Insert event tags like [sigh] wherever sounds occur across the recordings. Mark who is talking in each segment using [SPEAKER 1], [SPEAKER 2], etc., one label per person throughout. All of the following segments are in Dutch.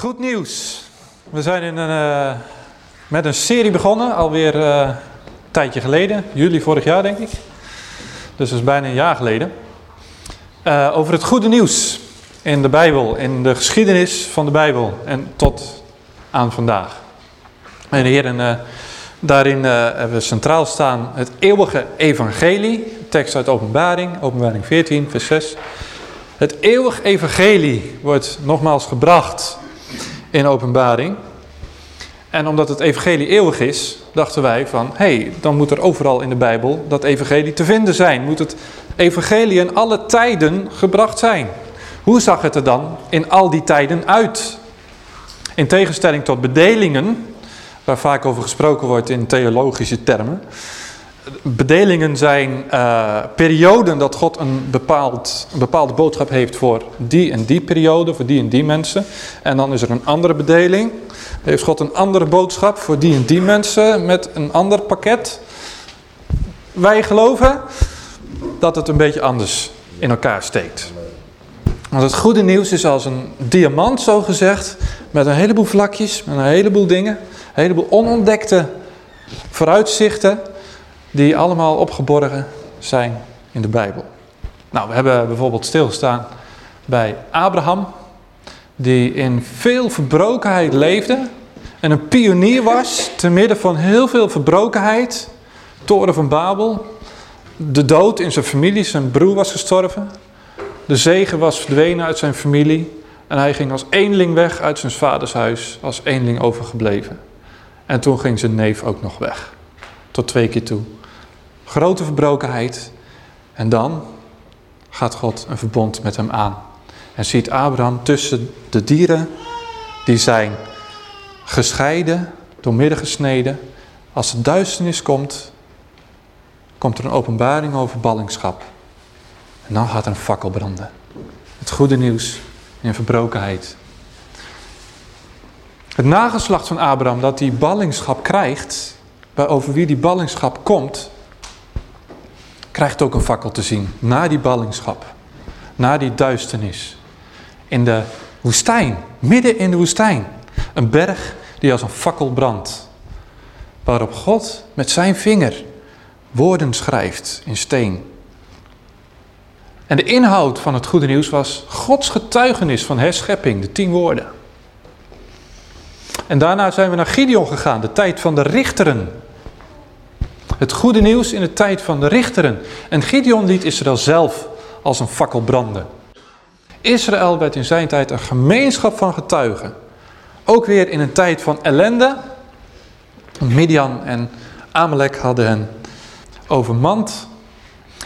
[SPEAKER 1] Goed nieuws. We zijn in een, uh, met een serie begonnen, alweer uh, een tijdje geleden. Juli vorig jaar, denk ik. Dus dat is bijna een jaar geleden. Uh, over het goede nieuws in de Bijbel, in de geschiedenis van de Bijbel en tot aan vandaag. En heren, daarin hebben we centraal staan het eeuwige evangelie. Tekst uit openbaring, openbaring 14, vers 6. Het eeuwig evangelie wordt nogmaals gebracht in openbaring. En omdat het evangelie eeuwig is, dachten wij van... hé, hey, dan moet er overal in de Bijbel dat evangelie te vinden zijn. Moet het evangelie in alle tijden gebracht zijn. Hoe zag het er dan in al die tijden uit? In tegenstelling tot bedelingen, waar vaak over gesproken wordt in theologische termen... Bedelingen zijn uh, perioden dat God een, bepaald, een bepaalde boodschap heeft voor die en die periode, voor die en die mensen. En dan is er een andere bedeling. Heeft God een andere boodschap voor die en die mensen met een ander pakket. Wij geloven dat het een beetje anders in elkaar steekt. Want het goede nieuws is als een diamant zo gezegd, met een heleboel vlakjes, met een heleboel dingen, een heleboel onontdekte vooruitzichten die allemaal opgeborgen zijn in de Bijbel. Nou, we hebben bijvoorbeeld stilgestaan bij Abraham, die in veel verbrokenheid leefde en een pionier was te midden van heel veel verbrokenheid. Toren van Babel, de dood in zijn familie, zijn broer was gestorven. De zegen was verdwenen uit zijn familie en hij ging als eenling weg uit zijn vaders huis, als eenling overgebleven. En toen ging zijn neef ook nog weg, tot twee keer toe. Grote verbrokenheid. En dan gaat God een verbond met hem aan. En ziet Abraham tussen de dieren die zijn gescheiden, doormidden gesneden. Als de duisternis komt, komt er een openbaring over ballingschap. En dan gaat er een fakkel branden. Het goede nieuws in verbrokenheid. Het nageslacht van Abraham dat die ballingschap krijgt, over wie die ballingschap komt, krijgt ook een fakkel te zien. Na die ballingschap. Na die duisternis. In de woestijn. Midden in de woestijn. Een berg die als een fakkel brandt. Waarop God met zijn vinger woorden schrijft in steen. En de inhoud van het goede nieuws was Gods getuigenis van herschepping, de tien woorden. En daarna zijn we naar Gideon gegaan, de tijd van de richteren. Het goede nieuws in de tijd van de richteren. En Gideon liet Israël zelf als een fakkel branden. Israël werd in zijn tijd een gemeenschap van getuigen. Ook weer in een tijd van ellende. Midian en Amalek hadden hen overmand.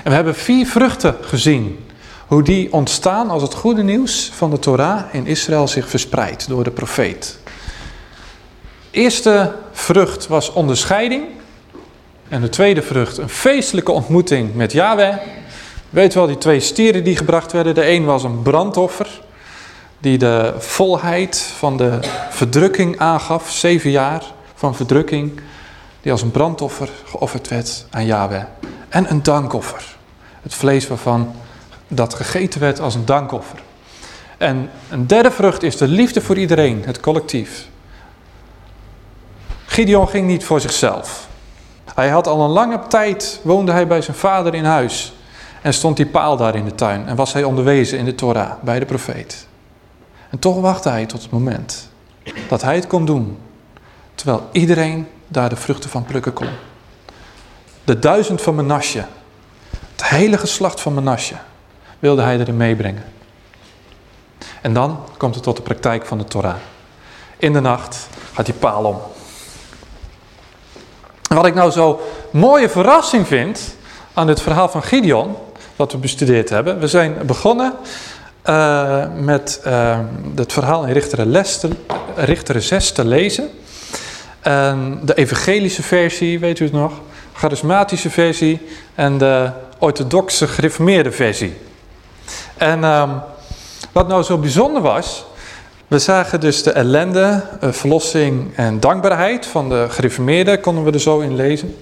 [SPEAKER 1] En we hebben vier vruchten gezien. Hoe die ontstaan als het goede nieuws van de Torah in Israël zich verspreidt door de profeet. eerste vrucht was onderscheiding. En de tweede vrucht, een feestelijke ontmoeting met Yahweh. Weet wel, die twee stieren die gebracht werden. De een was een brandoffer, die de volheid van de verdrukking aangaf. Zeven jaar van verdrukking, die als een brandoffer geofferd werd aan Yahweh. En een dankoffer, het vlees waarvan dat gegeten werd als een dankoffer. En een derde vrucht is de liefde voor iedereen, het collectief. Gideon ging niet voor zichzelf. Hij had al een lange tijd, woonde hij bij zijn vader in huis. En stond die paal daar in de tuin. En was hij onderwezen in de Torah, bij de profeet. En toch wachtte hij tot het moment dat hij het kon doen. Terwijl iedereen daar de vruchten van plukken kon. De duizend van Menasje, het hele geslacht van Menasje, wilde hij erin meebrengen. En dan komt het tot de praktijk van de Torah. In de nacht gaat die paal om. Wat ik nou zo mooie verrassing vind aan het verhaal van Gideon, wat we bestudeerd hebben. We zijn begonnen uh, met uh, het verhaal in Richteren 6 te lezen. En de evangelische versie, weet u het nog? Charismatische versie en de orthodoxe gereformeerde versie. En uh, wat nou zo bijzonder was, we zagen dus de ellende, eh, verlossing en dankbaarheid van de gereformeerden, konden we er zo in lezen.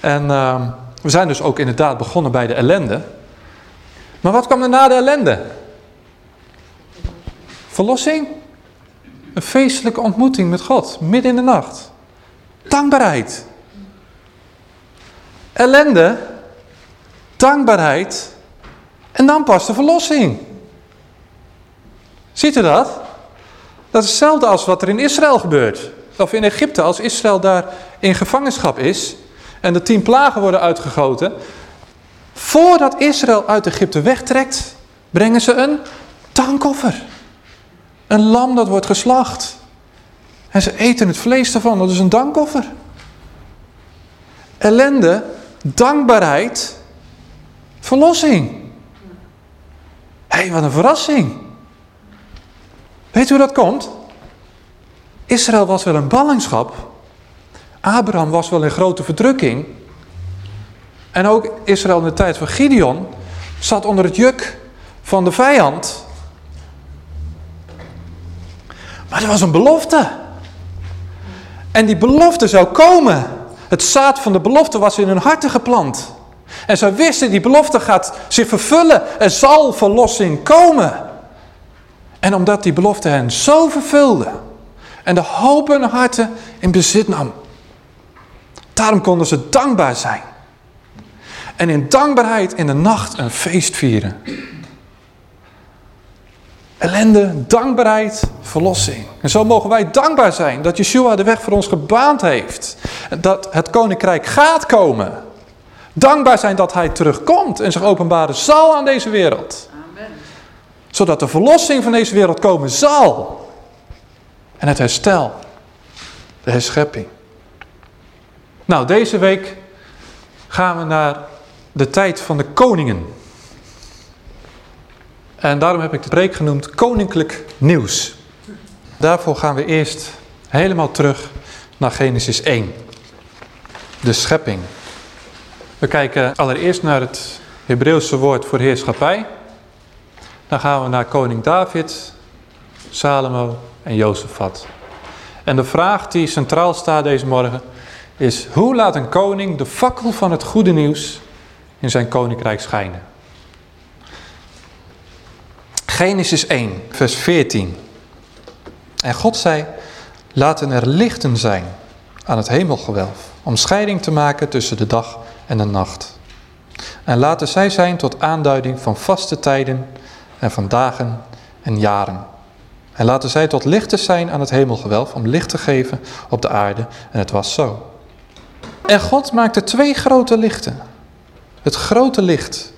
[SPEAKER 1] En uh, we zijn dus ook inderdaad begonnen bij de ellende. Maar wat kwam er na de ellende? Verlossing? een feestelijke ontmoeting met God, midden in de nacht. Dankbaarheid. Ellende, dankbaarheid en dan pas de verlossing. Ziet u dat? Dat is hetzelfde als wat er in Israël gebeurt. Of in Egypte, als Israël daar in gevangenschap is en de tien plagen worden uitgegoten. Voordat Israël uit Egypte wegtrekt, brengen ze een dankoffer. Een lam dat wordt geslacht. En ze eten het vlees ervan, dat is een dankoffer. Ellende, dankbaarheid, verlossing. Hé, hey, wat een verrassing. Weet u hoe dat komt? Israël was wel een ballingschap. Abraham was wel in grote verdrukking. En ook Israël in de tijd van Gideon zat onder het juk van de vijand. Maar er was een belofte. En die belofte zou komen. Het zaad van de belofte was in hun harten geplant. En zij wisten, die belofte gaat zich vervullen. Er zal verlossing komen. En omdat die belofte hen zo vervulde. En de hoop hun harten in bezit nam. Daarom konden ze dankbaar zijn. En in dankbaarheid in de nacht een feest vieren. Ellende, dankbaarheid, verlossing. En zo mogen wij dankbaar zijn dat Yeshua de weg voor ons gebaand heeft. Dat het koninkrijk gaat komen. Dankbaar zijn dat hij terugkomt en zich openbaren zal aan deze wereld. Zodat de verlossing van deze wereld komen zal. En het herstel. De herschepping. Nou, deze week gaan we naar de tijd van de koningen. En daarom heb ik de preek genoemd Koninklijk Nieuws. Daarvoor gaan we eerst helemaal terug naar Genesis 1. De schepping. We kijken allereerst naar het Hebreeuwse woord voor heerschappij. Dan gaan we naar koning David, Salomo en Jozefat. En de vraag die centraal staat deze morgen is... Hoe laat een koning de fakkel van het goede nieuws in zijn koninkrijk schijnen? Genesis 1, vers 14. En God zei, laten er lichten zijn aan het hemelgewelf, om scheiding te maken tussen de dag en de nacht. En laten zij zijn tot aanduiding van vaste tijden en van dagen en jaren. En laten zij tot lichten zijn aan het hemelgewelf, om licht te geven op de aarde. En het was zo. En God maakte twee grote lichten. Het grote licht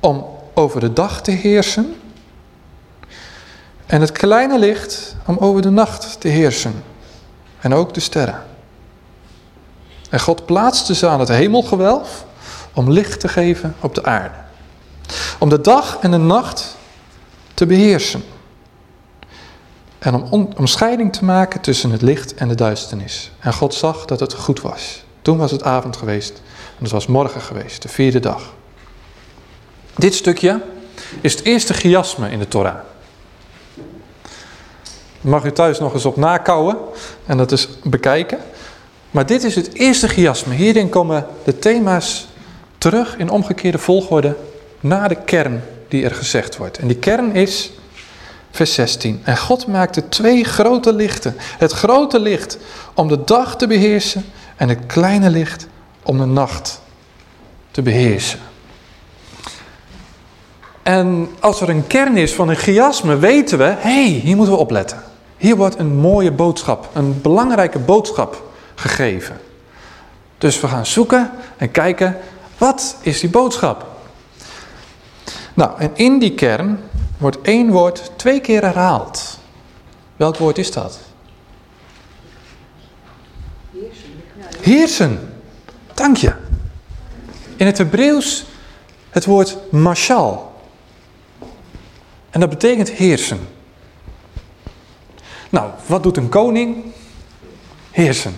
[SPEAKER 1] om over de dag te heersen en het kleine licht om over de nacht te heersen. En ook de sterren. En God plaatste ze aan het hemelgewelf om licht te geven op de aarde. Om de dag en de nacht te beheersen. En om, scheiding te maken tussen het licht en de duisternis. En God zag dat het goed was. Toen was het avond geweest en het was morgen geweest, de vierde dag. Dit stukje is het eerste chiasme in de Torah mag u thuis nog eens op nakouwen en dat eens bekijken. Maar dit is het eerste chiasme. Hierin komen de thema's terug in omgekeerde volgorde naar de kern die er gezegd wordt. En die kern is vers 16. En God maakte twee grote lichten. Het grote licht om de dag te beheersen en het kleine licht om de nacht te beheersen. En als er een kern is van een chiasme, weten we, hé, hey, hier moeten we opletten. Hier wordt een mooie boodschap, een belangrijke boodschap gegeven. Dus we gaan zoeken en kijken, wat is die boodschap? Nou, en in die kern wordt één woord twee keer herhaald. Welk woord is dat? Heersen. Heersen. Dank je. In het Hebreeuws het woord mashal. En dat betekent heersen. Nou, wat doet een koning? Heersen.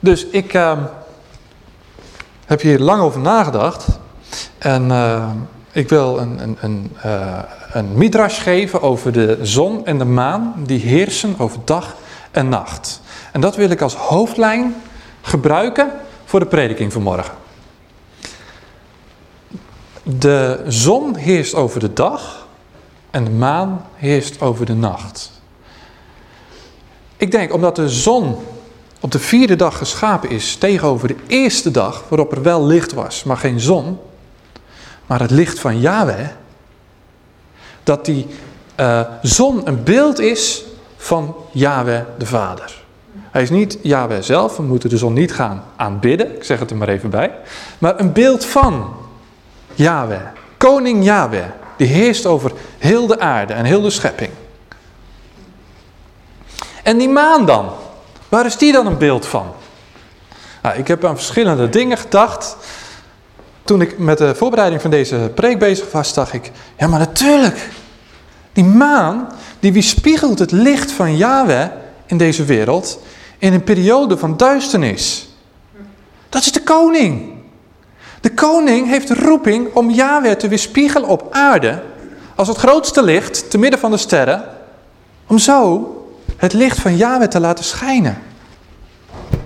[SPEAKER 1] Dus ik uh, heb hier lang over nagedacht. En uh, ik wil een, een, een, uh, een midrash geven over de zon en de maan. Die heersen over dag en nacht. En dat wil ik als hoofdlijn gebruiken voor de prediking vanmorgen. De zon heerst over de dag en de maan heerst over de nacht. Ik denk omdat de zon op de vierde dag geschapen is tegenover de eerste dag waarop er wel licht was, maar geen zon, maar het licht van Yahweh, dat die uh, zon een beeld is van Yahweh de Vader. Hij is niet Yahweh zelf, we moeten de zon niet gaan aanbidden, ik zeg het er maar even bij, maar een beeld van Yahweh, koning Yahweh, die heerst over heel de aarde en heel de schepping. En die maan dan, waar is die dan een beeld van? Nou, ik heb aan verschillende dingen gedacht. Toen ik met de voorbereiding van deze preek bezig was, dacht ik, ja maar natuurlijk, die maan, die weerspiegelt het licht van Yahweh in deze wereld in een periode van duisternis. Dat is de koning. De koning heeft roeping om Yahweh te weerspiegelen op aarde als het grootste licht te midden van de sterren, om zo het licht van Yahweh te laten schijnen.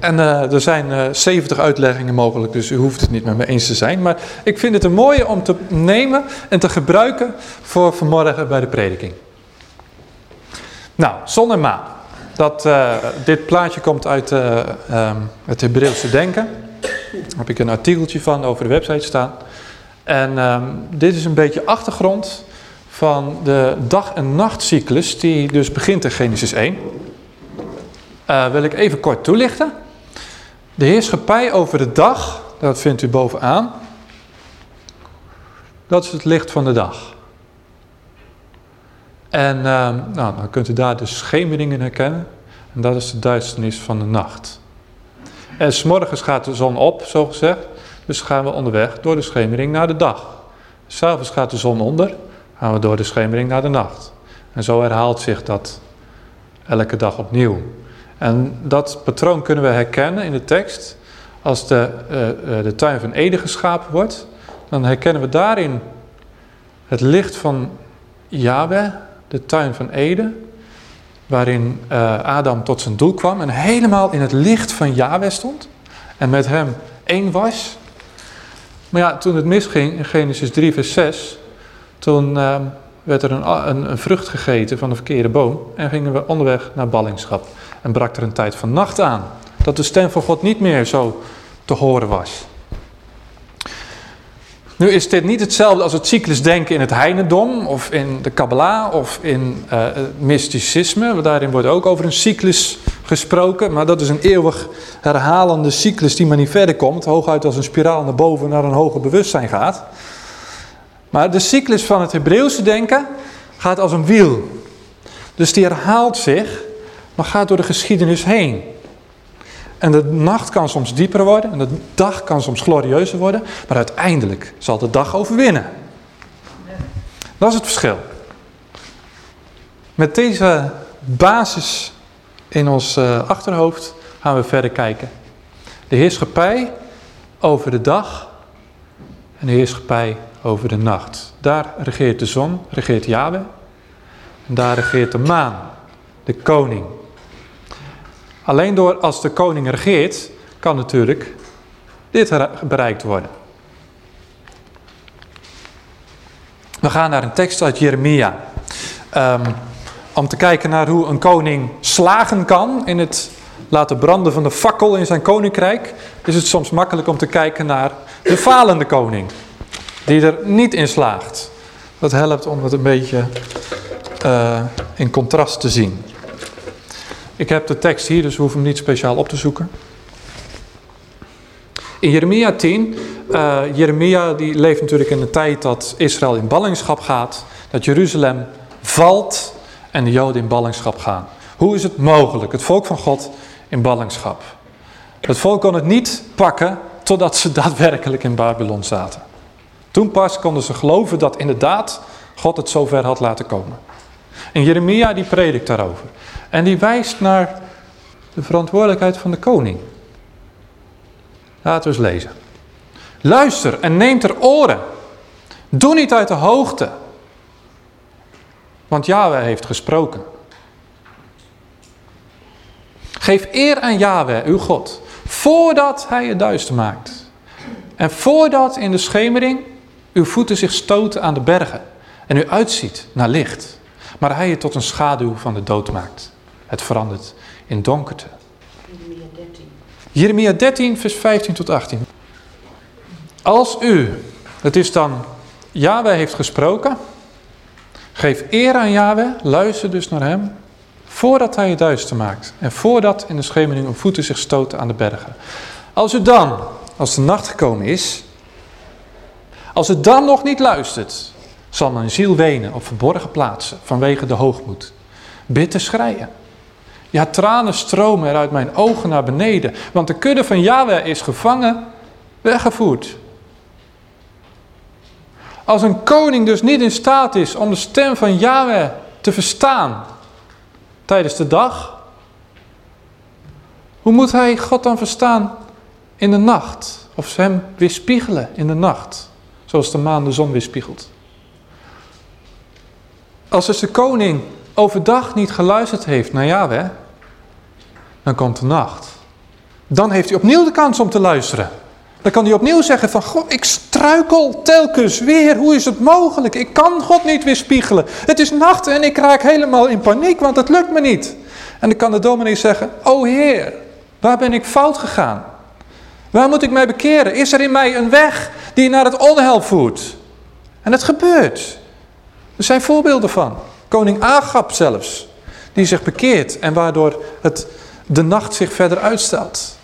[SPEAKER 1] En uh, er zijn uh, eh, 70 uitleggingen mogelijk, dus u hoeft het niet met me eens te zijn. Maar ik vind het een mooie om te nemen en te gebruiken voor vanmorgen bij de prediking. Nou, zon en maan. Dat, uh, dit plaatje komt uit um, het Hebreeuwse denken. Daar heb ik een artikeltje van over de website staan. En um, dit is een beetje achtergrond van de dag- en nachtcyclus die dus begint in Genesis 1. Uh, wil ik even kort toelichten. De heerschappij over de dag, dat vindt u bovenaan. Dat is het licht van de dag. En uh, nou, dan kunt u daar de schemeringen herkennen. En dat is de duisternis van de nacht. En s'morgens gaat de zon op, zo gezegd. Dus gaan we onderweg door de schemering naar de dag. S'avonds gaat de zon onder, gaan we door de schemering naar de nacht. En zo herhaalt zich dat elke dag opnieuw. En dat patroon kunnen we herkennen in de tekst. Als de, uh, de tuin van Eden geschapen wordt, dan herkennen we daarin het licht van Yahweh, de tuin van Eden, waarin uh, Adam tot zijn doel kwam en helemaal in het licht van Yahweh stond en met hem één was. Maar ja, toen het misging in Genesis 3 vers 6, toen werd er een, een, vrucht gegeten van de verkeerde boom en gingen we onderweg naar ballingschap. En brak er een tijd van nacht aan, dat de stem van God niet meer zo te horen was. Nu is dit niet hetzelfde als het cyclusdenken in het heidendom of in de Kabbalah of in uh, mysticisme. Daarin wordt ook over een cyclus gesproken, maar dat is een eeuwig herhalende cyclus die maar niet verder komt. Hooguit als een spiraal naar boven naar een hoger bewustzijn gaat. Maar de cyclus van het Hebreeuwse denken gaat als een wiel. Dus die herhaalt zich, maar gaat door de geschiedenis heen. En de nacht kan soms dieper worden en de dag kan soms glorieuzer worden, maar uiteindelijk zal de dag overwinnen. Dat is het verschil. Met deze basis in ons uh, achterhoofd gaan we verder kijken. De heerschappij over de dag en de heerschappij over de nacht. Daar regeert de zon, regeert Yahweh. En daar regeert de maan, de koning. Alleen door als de koning regeert, kan natuurlijk dit bereikt worden. We gaan naar een tekst uit Jeremia. Um, om te kijken naar hoe een koning slagen kan in het laten branden van de fakkel in zijn koninkrijk, is het soms makkelijk om te kijken naar de falende koning, die er niet in slaagt. Dat helpt om het een beetje uh, in contrast te zien. Ik heb de tekst hier, dus we hoeven hem niet speciaal op te zoeken. In Jeremia 10, uh, eh, Jeremia die leeft natuurlijk in de tijd dat Israël in ballingschap gaat, dat Jeruzalem valt en de Joden in ballingschap gaan. Hoe is het mogelijk, het volk van God in ballingschap? Het volk kon het niet pakken totdat ze [laughs] daadwerkelijk in Babylon zaten. Toen pas konden ze geloven dat inderdaad God het zover had laten komen. En Jeremia die predikt daarover. En die wijst naar de verantwoordelijkheid van de koning. Laten we eens lezen. Luister en neem ter oren. Doe niet uit de hoogte. Want Yahweh heeft gesproken. Geef eer aan Yahweh, uw God, voordat hij het duister maakt. En voordat in de schemering uw voeten zich stoten aan de bergen en u uitziet naar licht, maar hij het tot een schaduw van de dood maakt. Het verandert in donkerte. Jeremia 13. Jeremia 13, vers 15 tot 18. Als u, het is dan Yahweh heeft gesproken, geef eer aan Yahweh, luister dus naar hem, voordat hij het duister maakt en voordat in de schemering uw voeten zich stoten aan de bergen. Als u dan, als de nacht gekomen is, als u dan nog niet luistert, zal mijn ziel wenen op verborgen plaatsen vanwege de hoogmoed. Bitter schreien. Ja, tranen stromen er uit mijn ogen naar beneden, want de kudde van Yahweh is gevangen, weggevoerd. Als een koning dus niet in staat is om de stem van Yahweh te verstaan tijdens de dag, hoe moet hij God dan verstaan in de nacht? Of hem weerspiegelen in de nacht, zoals de maan de zon weerspiegelt? Als dus de koning overdag niet geluisterd heeft naar Yahweh, dan komt de nacht. Dan heeft hij opnieuw de kans om te luisteren. Dan kan hij opnieuw zeggen van, God, ik struikel telkens weer. Hoe is het mogelijk? Ik kan God niet weerspiegelen. Het is nacht en ik raak helemaal in paniek, want het lukt me niet. En dan kan de dominee zeggen, o Heer, waar ben ik fout gegaan? Waar moet ik mij bekeren? Is er in mij een weg die naar het onheil voert? En het gebeurt. Er zijn voorbeelden van. Koning Agab zelfs, die zich bekeert en waardoor het, de nacht zich verder uitstelt.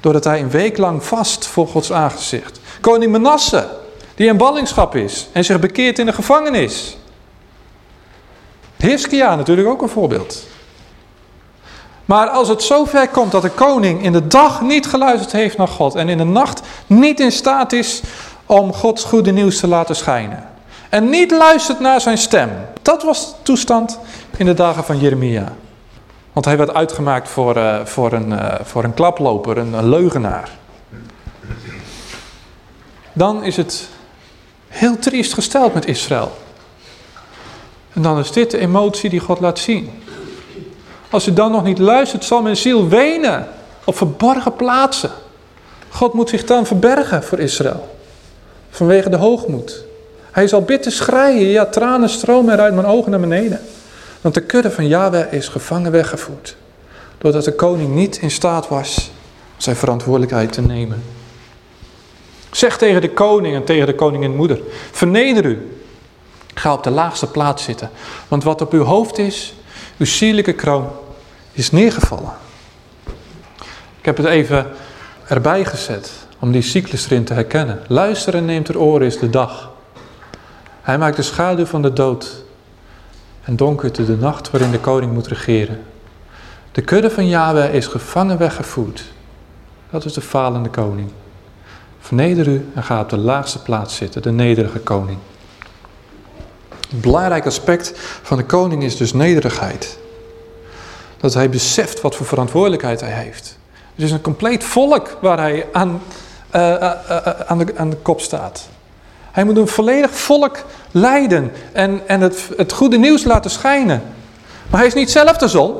[SPEAKER 1] Doordat hij een week lang vast voor Gods aangezicht. Koning Manasse, die in ballingschap is en zich bekeert in de gevangenis. Hiskia natuurlijk ook een voorbeeld. Maar als het zover komt dat de koning in de dag niet geluisterd heeft naar God en in de nacht niet in staat is om Gods goede nieuws te laten schijnen. En niet luistert naar zijn stem. Dat was de toestand in de dagen van Jeremia. Want hij werd uitgemaakt voor, uh, voor, een, uh, voor een klaploper, een, een leugenaar. Dan is het heel triest gesteld met Israël. En dan is dit de emotie die God laat zien. Als u dan nog niet luistert, zal mijn ziel wenen op verborgen plaatsen. God moet zich dan verbergen voor Israël. Vanwege de hoogmoed. Hij zal bitter schreien, ja tranen stromen eruit mijn ogen naar beneden. Want de kudde van Yahweh is gevangen weggevoerd. Doordat de koning niet in staat was zijn verantwoordelijkheid te nemen. Zeg tegen de koning en tegen de koningin moeder. Verneder u. Ga op de laagste plaats zitten. Want wat op uw hoofd is, uw sierlijke kroon, is neergevallen. Ik heb het even erbij gezet om die cyclus erin te herkennen. Luisteren neemt er oren is de dag. Hij maakt de schaduw van de dood en donkerte de nacht waarin de koning moet regeren. De kudde van Yahweh is gevangen weggevoerd. Dat is de falende koning. Verneder u en ga op de laagste plaats zitten, de nederige koning. Een belangrijk aspect van de koning is dus nederigheid. Dat hij beseft wat voor verantwoordelijkheid hij heeft. Het is een compleet volk waar hij aan, uh, uh, uh, aan, de, aan de kop staat. Hij moet een volledig volk leiden en, en het, het goede nieuws laten schijnen. Maar hij is niet zelf de zon.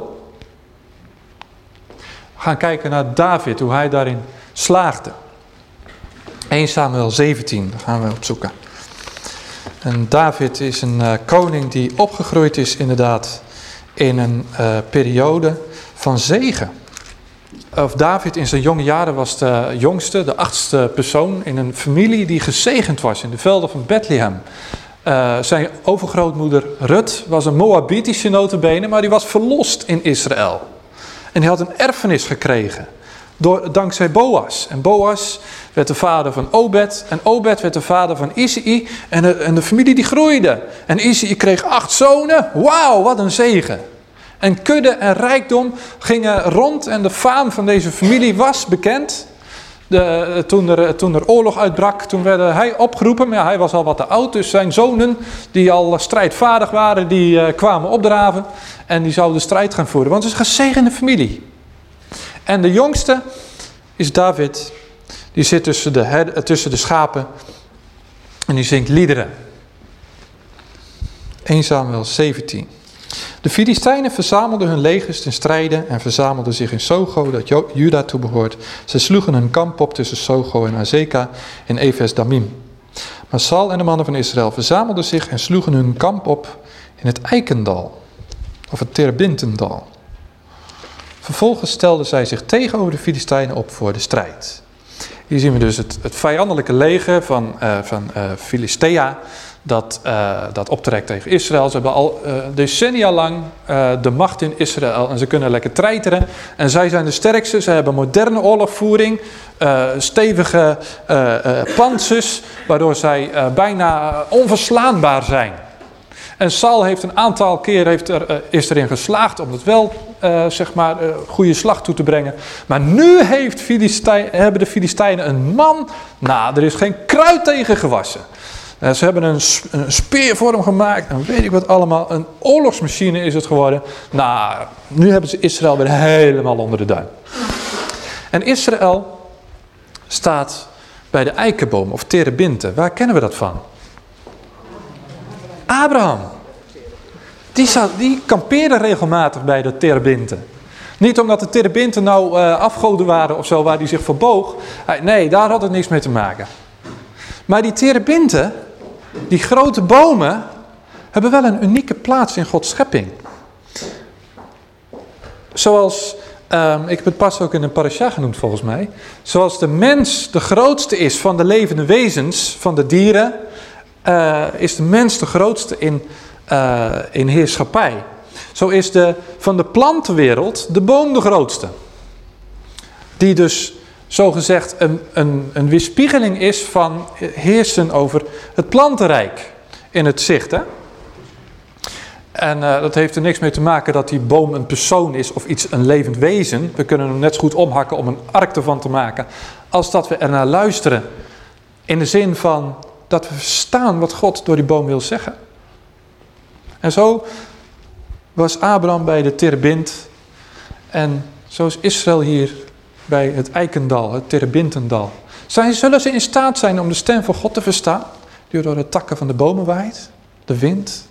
[SPEAKER 1] We gaan kijken naar David, hoe hij daarin slaagde. 1 Samuel 17, daar gaan we opzoeken. En David is een uh, koning die opgegroeid is inderdaad in een uh, periode van zegen of David in zijn jonge jaren was de jongste, de achtste persoon in een familie die gezegend was in de velden van Bethlehem. Uh, zijn overgrootmoeder Rut was een Moabitische notabene, maar die was verlost in Israël. En hij had een erfenis gekregen, door, dankzij Boas. En Boas werd de vader van Obed, en Obed werd de vader van Isaï, en de, en de familie die groeide. En Isaï kreeg acht zonen, wauw, wat een zegen. En kudde en rijkdom gingen rond en de faam van deze familie was bekend. De, toen, er, toen er oorlog uitbrak, toen werd hij opgeroepen. Maar hij was al wat te oud, dus zijn zonen, die al strijdvaardig waren, die uh, kwamen opdraven. En die zouden de strijd gaan voeren, want het is een gezegende familie. En de jongste is David. Die zit tussen de, tussen de schapen en die zingt liederen. 1 Samuel 17. De Filistijnen verzamelden hun legers ten strijde en verzamelden zich in Sogo, dat Juda toebehoort. Ze sloegen een kamp op tussen Sogo en Azeka in Efes Damim. Maar Saul en de mannen van Israël verzamelden zich en sloegen hun kamp op in het Eikendal, of het Terbintendal. Vervolgens stelden zij zich tegenover de Filistijnen op voor de strijd. Hier zien we dus het, het vijandelijke leger van, uh, van uh, Filistea dat, uh, dat optrekt tegen Israël. Ze hebben al decennia lang de macht in Israël en ze kunnen lekker treiteren. En zij zijn de sterkste, ze hebben moderne oorlogvoering, stevige panzers, waardoor zij bijna onverslaanbaar zijn. En Saul heeft een aantal keer heeft er, is erin geslaagd om het wel, zeg maar, goede slag toe te brengen. Maar nu heeft hebben de Filistijnen een man, nou, er is geen kruid tegen gewassen. Ze hebben een, speervorm gemaakt en weet ik wat allemaal. Een oorlogsmachine is het geworden. Nou, nu hebben ze Israël weer helemaal onder de duim. En Israël staat bij de eikenboom of terebinte. Waar kennen we dat van? Abraham. Die, zat, die kampeerde regelmatig bij de terebinten. Niet omdat de terebinten nou uh, afgoden waren of zo waar hij zich verboog. Nee, daar had het niks mee te maken. Maar die terebinten, die grote bomen, hebben wel een unieke plaats in Gods schepping. Zoals, um, ik heb het pas ook in een parasha genoemd volgens mij. Zoals de mens de grootste is van de levende wezens, van de dieren, uh, is de mens de grootste in, uh, in heerschappij. Zo is de, van de plantenwereld de boom de grootste. Die dus zogezegd een, een, een weerspiegeling is van heersen over het plantenrijk in het zicht. Hè? En uh, dat heeft er niks mee te maken dat die boom een persoon is of iets, een levend wezen. We kunnen hem net zo goed omhakken om een ark ervan te maken. Als dat we ernaar luisteren in de zin van dat we verstaan wat God door die boom wil zeggen. En zo was Abraham bij de Terebint en zo is Israël hier bij het Eikendal, het Terebintendal. Zullen ze in staat zijn om de stem van God te verstaan, die door de takken van de bomen waait? De wind.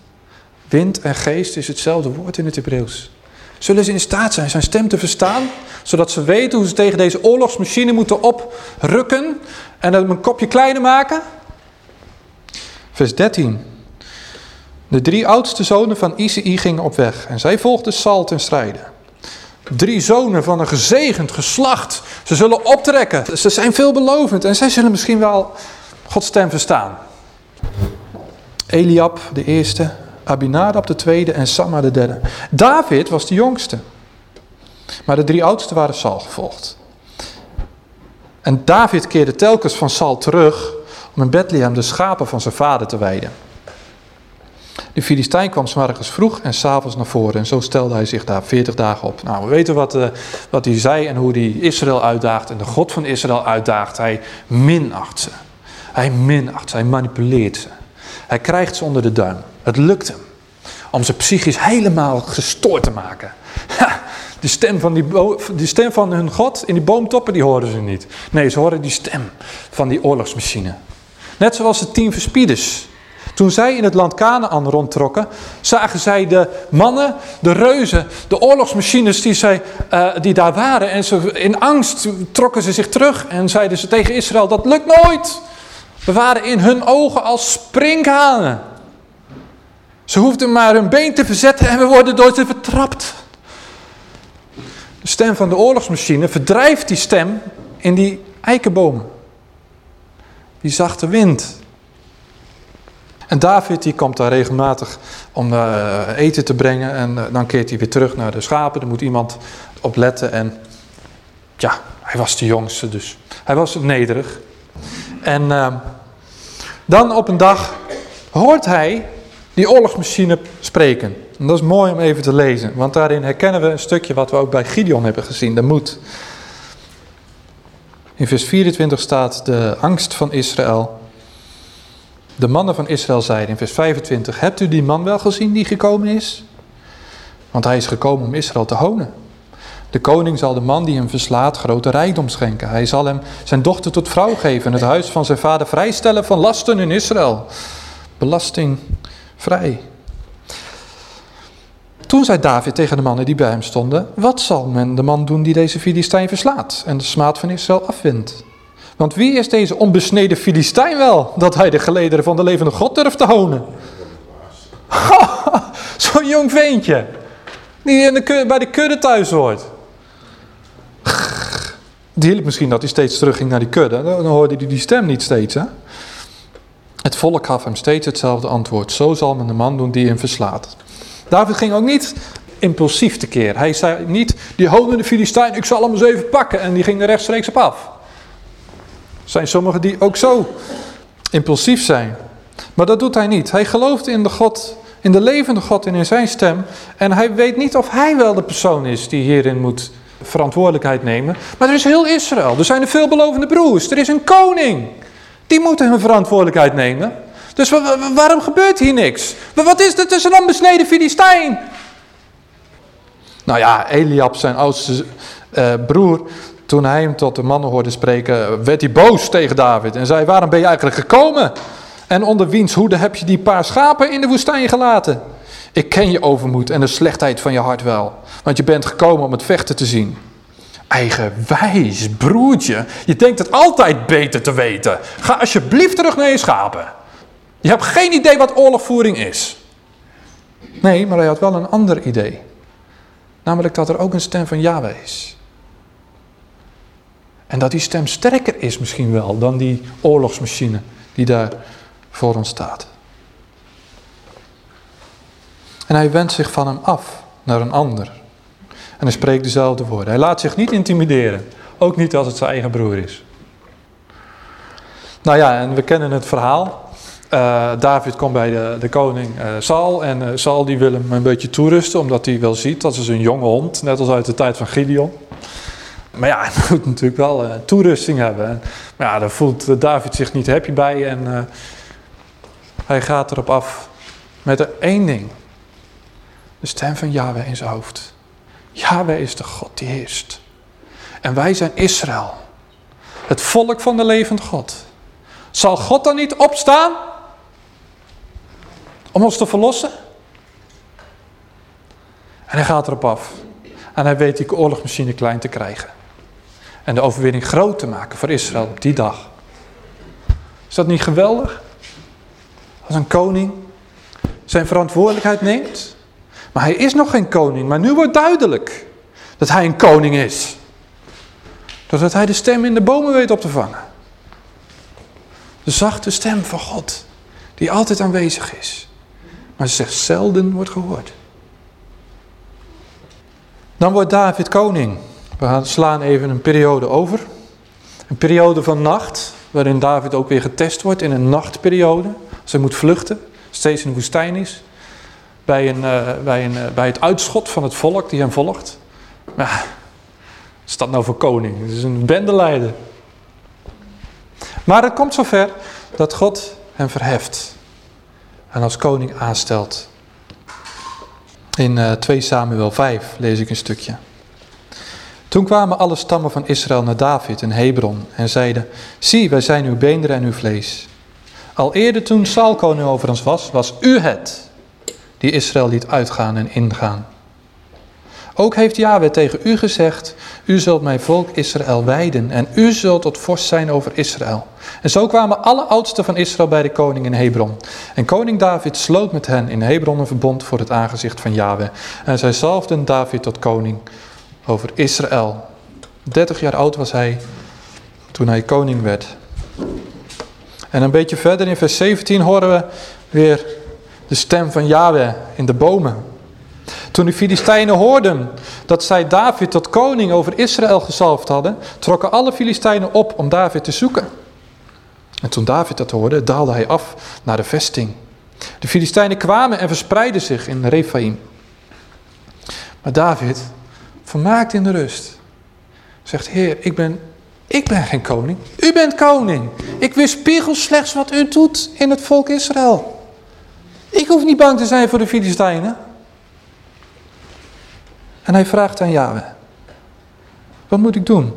[SPEAKER 1] Wind en geest is hetzelfde woord in het Hebreeuws. Zullen ze in staat zijn zijn stem te verstaan, zodat ze weten hoe ze tegen deze oorlogsmachine moeten oprukken en hem een kopje kleiner maken? Vers 13. De drie oudste zonen van Isai gingen op weg en zij volgden Saul ten strijde. Drie zonen van een gezegend geslacht. Ze zullen optrekken. Ze zijn veelbelovend en zij zullen misschien wel Gods stem verstaan. Eliab de eerste, Abinadab de tweede en Samma de derde. David was de jongste. Maar de drie oudsten waren Saul gevolgd. En David keerde telkens van Saul terug om in Bethlehem de schapen van zijn vader te weiden. De Filistijn kwam s'morgens vroeg en s'avonds naar voren en zo stelde hij zich daar 40 dagen op. Nou, we weten wat, uh, wat hij zei en hoe hij Israël uitdaagt en de God van Israël uitdaagt. Hij minacht ze. Hij minacht ze, hij manipuleert ze. Hij krijgt ze onder de duim. Het lukt hem om ze psychisch helemaal gestoord te maken. de, stem van die, de stem van hun God in die boomtoppen, die horen ze niet. Nee, ze horen die stem van die oorlogsmachine. Net zoals de tien verspieders. Toen zij in het land Canaan rondtrokken, zagen zij de mannen, de reuzen, de oorlogsmachines die, zij, uh, die daar waren. En ze, in angst trokken ze zich terug en zeiden ze tegen Israël, dat lukt nooit. We waren in hun ogen als sprinkhanen. Ze hoefden maar hun been te verzetten en we worden door ze vertrapt. De stem van de oorlogsmachine verdrijft die stem in die eikenbomen die zachte wind. En David die komt daar regelmatig om uh, eten te brengen en uh, dan keert hij weer terug naar de schapen. Er moet iemand op letten en ja, hij was de jongste dus. Hij was nederig. En uh, dan op een dag hoort hij die oorlogsmachine spreken. En dat is mooi om even te lezen, want daarin herkennen we een stukje wat we ook bij Gideon hebben gezien, de moed. In vers 24 staat de angst van Israël. De mannen van Israël zeiden in vers 25, hebt u die man wel gezien die gekomen is? Want hij is gekomen om Israël te honen. De koning zal de man die hem verslaat grote rijkdom schenken. Hij zal hem zijn dochter tot vrouw geven en het huis van zijn vader vrijstellen van lasten in Israël. Belastingvrij. Toen zei David tegen de mannen die bij hem stonden, wat zal men de man doen die deze Filistijn verslaat en de smaad van Israël afwindt? Want wie is deze onbesneden Filistijn wel, dat hij de gelederen van de levende God durft te honen? [laughs] Zo'n jong veentje, die in de, bij de kudde thuis hoort. Die hielp misschien dat hij steeds terugging naar die kudde. Dan hoorde hij die stem niet steeds. Hè? Het volk gaf hem steeds hetzelfde antwoord. Zo zal men de man doen die hem verslaat. David ging ook niet impulsief tekeer. Hij zei niet, die honende Filistijn, ik zal hem eens even pakken. En die ging er rechtstreeks op af. Zijn sommigen die ook zo impulsief zijn. Maar dat doet hij niet. Hij gelooft in de God, in de levende God en in zijn stem. En hij weet niet of hij wel de persoon is die hierin moet verantwoordelijkheid nemen. Maar er is heel Israël. Er zijn er veelbelovende broers. Er is een koning. Die moeten hun verantwoordelijkheid nemen. Dus waarom gebeurt hier niks? Wat is er tussen een besneden Filistijn? Nou ja, Eliab, zijn oudste uh, broer, toen hij hem tot de mannen hoorde spreken, werd hij boos tegen David. En zei, waarom ben je eigenlijk gekomen? En onder wiens hoede heb je die paar schapen in de woestijn gelaten? Ik ken je overmoed en de slechtheid van je hart wel. Want je bent gekomen om het vechten te zien. Eigenwijs, broertje. Je denkt het altijd beter te weten. Ga alsjeblieft terug naar je schapen. Je hebt geen idee wat oorlogvoering is. Nee, maar hij had wel een ander idee. Namelijk dat er ook een stem van Yahweh is. En dat die stem sterker is misschien wel dan die oorlogsmachine die daar voor ons staat. En hij wendt zich van hem af naar een ander. En hij spreekt dezelfde woorden. Hij laat zich niet intimideren. Ook niet als het zijn eigen broer is. Nou ja, en we kennen het verhaal. Uh, David komt bij de, de koning uh, en uh, Saul die wil hem een beetje toerusten omdat hij wel ziet dat is een jonge hond, net als uit de tijd van Gideon. Maar ja, [laughs] hij moet natuurlijk wel toerusting hebben. Maar ja, daar voelt David zich niet happy bij en hij gaat erop af met één ding. De stem van Yahweh in zijn hoofd. Yahweh is de God die heerst. En wij zijn Israël. Het volk van de levende God. Zal God dan niet opstaan? Om ons te verlossen? En hij gaat erop af. En hij weet die oorlogsmachine klein te krijgen. En de overwinning groot te maken voor Israël op die dag. Is dat niet geweldig? Als een koning zijn verantwoordelijkheid neemt. Maar hij is nog geen koning. Maar nu wordt duidelijk dat hij een koning is. Doordat hij de stem in de bomen weet op te vangen. De zachte stem van God. Die altijd aanwezig is. Maar slechts zelden wordt gehoord. Dan wordt David koning. We gaan slaan even een periode over. Een periode van nacht. Waarin David ook weer getest wordt in een nachtperiode. Hij moet vluchten. Steeds in de woestijn is bij, een, uh, bij, een, uh, bij het uitschot van het volk die hem volgt. Maar is dat nou voor koning? Het is een bendeleider. Maar het komt zover dat God hem verheft. En als koning aanstelt. In uh, 2 Samuel 5 lees ik een stukje. Toen kwamen alle stammen van Israël naar David in Hebron en zeiden: Zie, wij zijn uw beenderen en uw vlees. Al eerder toen Saul koning over ons was, was u het die Israël liet uitgaan en ingaan. Ook heeft Yahweh tegen u gezegd, u zult mijn volk Israël wijden en u zult tot vorst zijn over Israël. En zo kwamen alle oudsten van Israël bij de koning in Hebron. En koning David sloot met hen in Hebron een verbond voor het aangezicht van Yahweh. En zij zalfden David tot koning over Israël. 30 jaar oud was hij toen hij koning werd. En een beetje verder in vers 17 horen we weer de stem van Yahweh in de bomen. Toen de Filistijnen hoorden dat zij David tot koning over Israël gezalfd hadden, trokken alle Filistijnen op om David te zoeken. En toen David dat hoorde, daalde hij af naar de vesting. De Filistijnen kwamen en verspreidden zich in Rephaim. Maar David, vermaakt in de rust, zegt, Heer, ik ben, ik ben geen koning. U bent koning. Ik weerspiegel slechts wat u doet in het volk Israël. Ik hoef niet bang te zijn voor de Filistijnen. En hij vraagt aan Yahweh. Wat moet ik doen?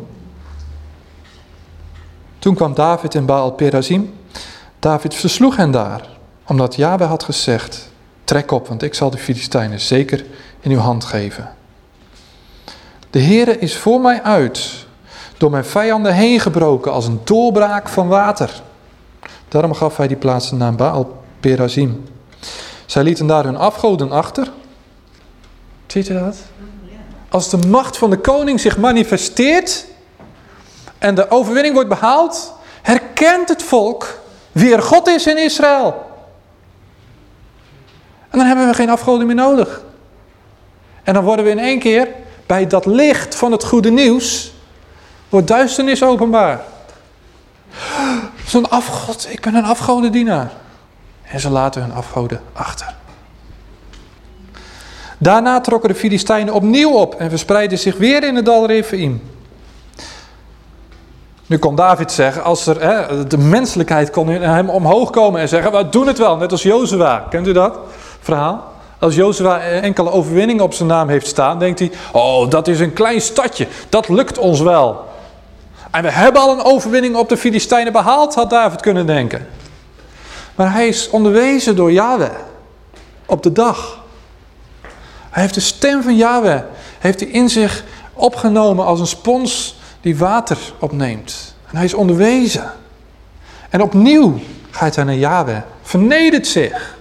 [SPEAKER 1] Toen kwam David in Baal Perazim. David versloeg hen daar. Omdat Yahweh had gezegd. Trek op, want ik zal de Filistijnen zeker in uw hand geven. De Heere is voor mij uit. Door mijn vijanden heen gebroken als een doorbraak van water. Daarom gaf hij die plaats de naam Baal Perazim. Zij lieten daar hun afgoden achter. Ziet u dat? Als de macht van de koning zich manifesteert, en de overwinning wordt behaald, herkent het volk wie er God is in Israël. En dan hebben we geen afgoden meer nodig. En dan worden we in één keer, bij dat licht van het goede nieuws, wordt duisternis openbaar. Zo'n afgod, ik ben een afgodendienaar. En ze laten hun afgoden achter. Daarna trokken de Filistijnen opnieuw op en verspreidden zich weer in het dal Rephaim. Nu kon David zeggen, als er hè, de menselijkheid kon in hem omhoog komen en zeggen, we doen het wel, net als Jozua. Kent u dat verhaal? Als Jozua enkele overwinningen op zijn naam heeft staan, denkt hij, oh dat is een klein stadje, dat lukt ons wel. En we hebben al een overwinning op de Filistijnen behaald, had David kunnen denken. Maar hij is onderwezen door Yahweh op de dag. Hij heeft de stem van Yahweh heeft hij in zich opgenomen als een spons die water opneemt. En hij is onderwezen. En opnieuw gaat hij naar Yahweh, vernedert zich.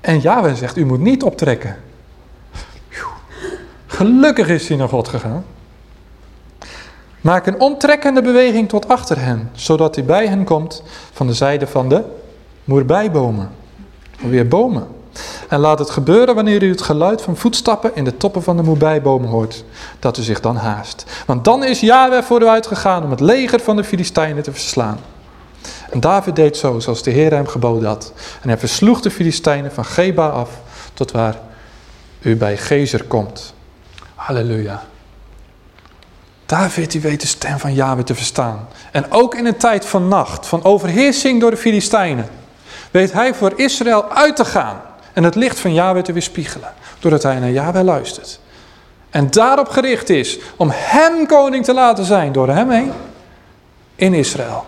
[SPEAKER 1] En Yahweh zegt, u moet niet optrekken. Gelukkig is hij naar God gegaan. Maak een omtrekkende beweging tot achter hen, zodat hij bij hen komt van de zijde van de moerbijbomen. Weer bomen. En laat het gebeuren wanneer u het geluid van voetstappen in de toppen van de moerbijbomen hoort, dat u zich dan haast. Want dan is Yahweh vooruit gegaan om het leger van de Filistijnen te verslaan. En David deed zo, zoals de Heer hem geboden had. En hij versloeg de Filistijnen van Geba af, tot waar u bij Gezer komt. Halleluja. David die weet de stem van Yahweh te verstaan. En ook in een tijd van nacht, van overheersing door de Filistijnen, weet hij voor Israël uit te gaan en het licht van Yahweh te weerspiegelen, doordat hij naar Yahweh luistert. En daarop gericht is om hem koning te laten zijn door hem heen in Israël.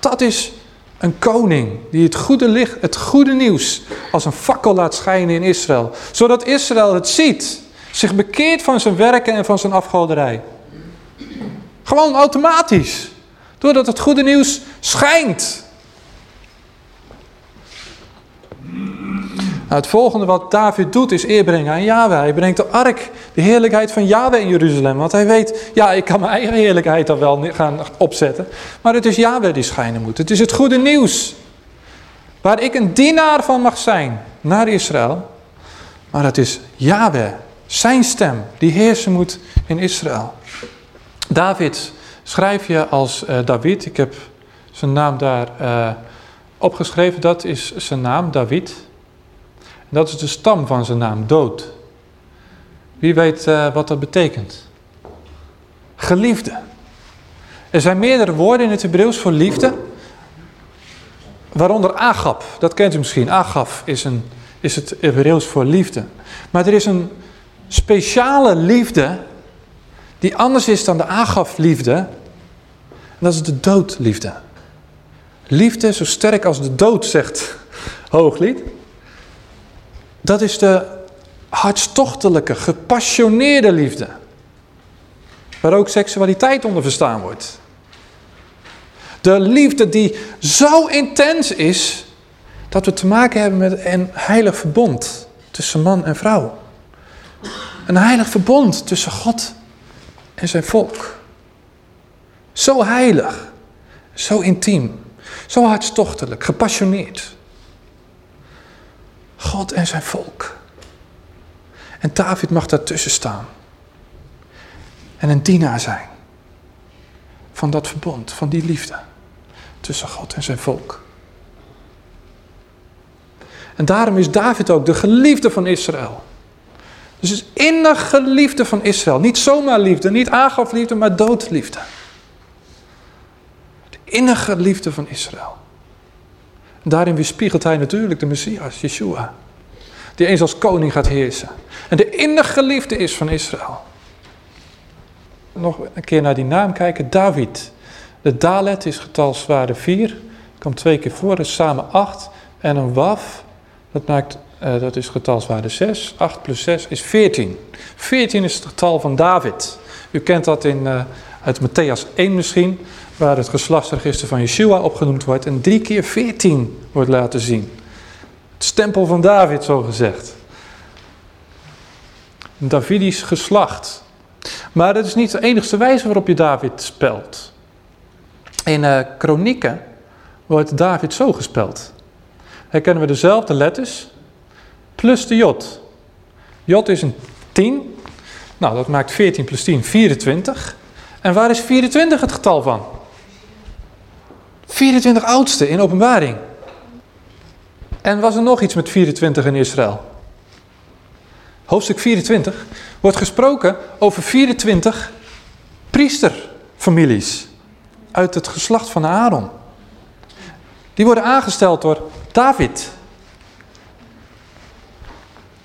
[SPEAKER 1] Dat is een koning die het goede, licht, het goede nieuws als een fakkel laat schijnen in Israël. Zodat Israël het ziet, zich bekeert van zijn werken en van zijn afgoderij. Gewoon automatisch. Doordat het goede nieuws schijnt. Nou, het volgende wat David doet is eerbrengen aan Yahweh. Hij brengt de ark, de heerlijkheid van Yahweh in Jeruzalem. Want hij weet, ja, ik kan mijn eigen heerlijkheid dan wel gaan opzetten. Maar het is Yahweh die schijnen moet. Het is het goede nieuws. Waar ik een dienaar van mag zijn naar Israël. Maar het is Yahweh, zijn stem, die heersen moet in Israël. David schrijf je als uh, David. Ik heb zijn naam daar uh, opgeschreven. Dat is zijn naam, David. Dat is de stam van zijn naam, dood. Wie weet uh, wat dat betekent? Geliefde. Er zijn meerdere woorden in het Hebreeuws voor liefde. Waaronder agap, dat kent u misschien. Agaf is, een, is het Hebreeuws voor liefde. Maar er is een speciale liefde die anders is dan de agafliefde. En dat is de doodliefde. Liefde zo sterk als de dood, zegt Hooglied. Dat is de hartstochtelijke, gepassioneerde liefde. Waar ook seksualiteit onder verstaan wordt. De liefde die zo intens is dat we te maken hebben met een heilig verbond tussen man en vrouw. Een heilig verbond tussen God en zijn volk. Zo heilig, zo intiem, zo hartstochtelijk, gepassioneerd. God en zijn volk. En David mag daartussen staan. En een dienaar zijn. Van dat verbond, van die liefde. Tussen God en zijn volk. En daarom is David ook de geliefde van Israël. Dus is innig geliefde van Israël. Niet zomaar liefde, niet aangafliefde, maar doodliefde. De innige liefde van Israël. Daarin weerspiegelt hij natuurlijk de Messias, Yeshua. Die eens als koning gaat heersen. En de innige liefde is van Israël. Nog een keer naar die naam kijken. David. De Dalet is getalswaarde 4. Komt twee keer voor, is samen 8. En een Waf, dat, maakt, uh, dat is getalswaarde 6. 8 plus 6 is 14. 14 is het getal van David. U kent dat in, uh, uit Matthäus 1 misschien waar het geslachtsregister van Yeshua opgenoemd wordt en drie keer veertien wordt laten zien. Het stempel van David, zo gezegd. Davidisch geslacht. Maar dat is niet de enigste wijze waarop je David spelt. In uh, Kronieken wordt David zo gespeld. Herkennen we dezelfde letters plus de J. J is een 10. Nou, dat maakt 14 plus 10, 24. En waar is 24 het getal van? 24 oudste in openbaring. En was er nog iets met 24 in Israël? Hoofdstuk 24 wordt gesproken over 24 priesterfamilies uit het geslacht van Aaron. Die worden aangesteld door David.